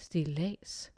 Stillads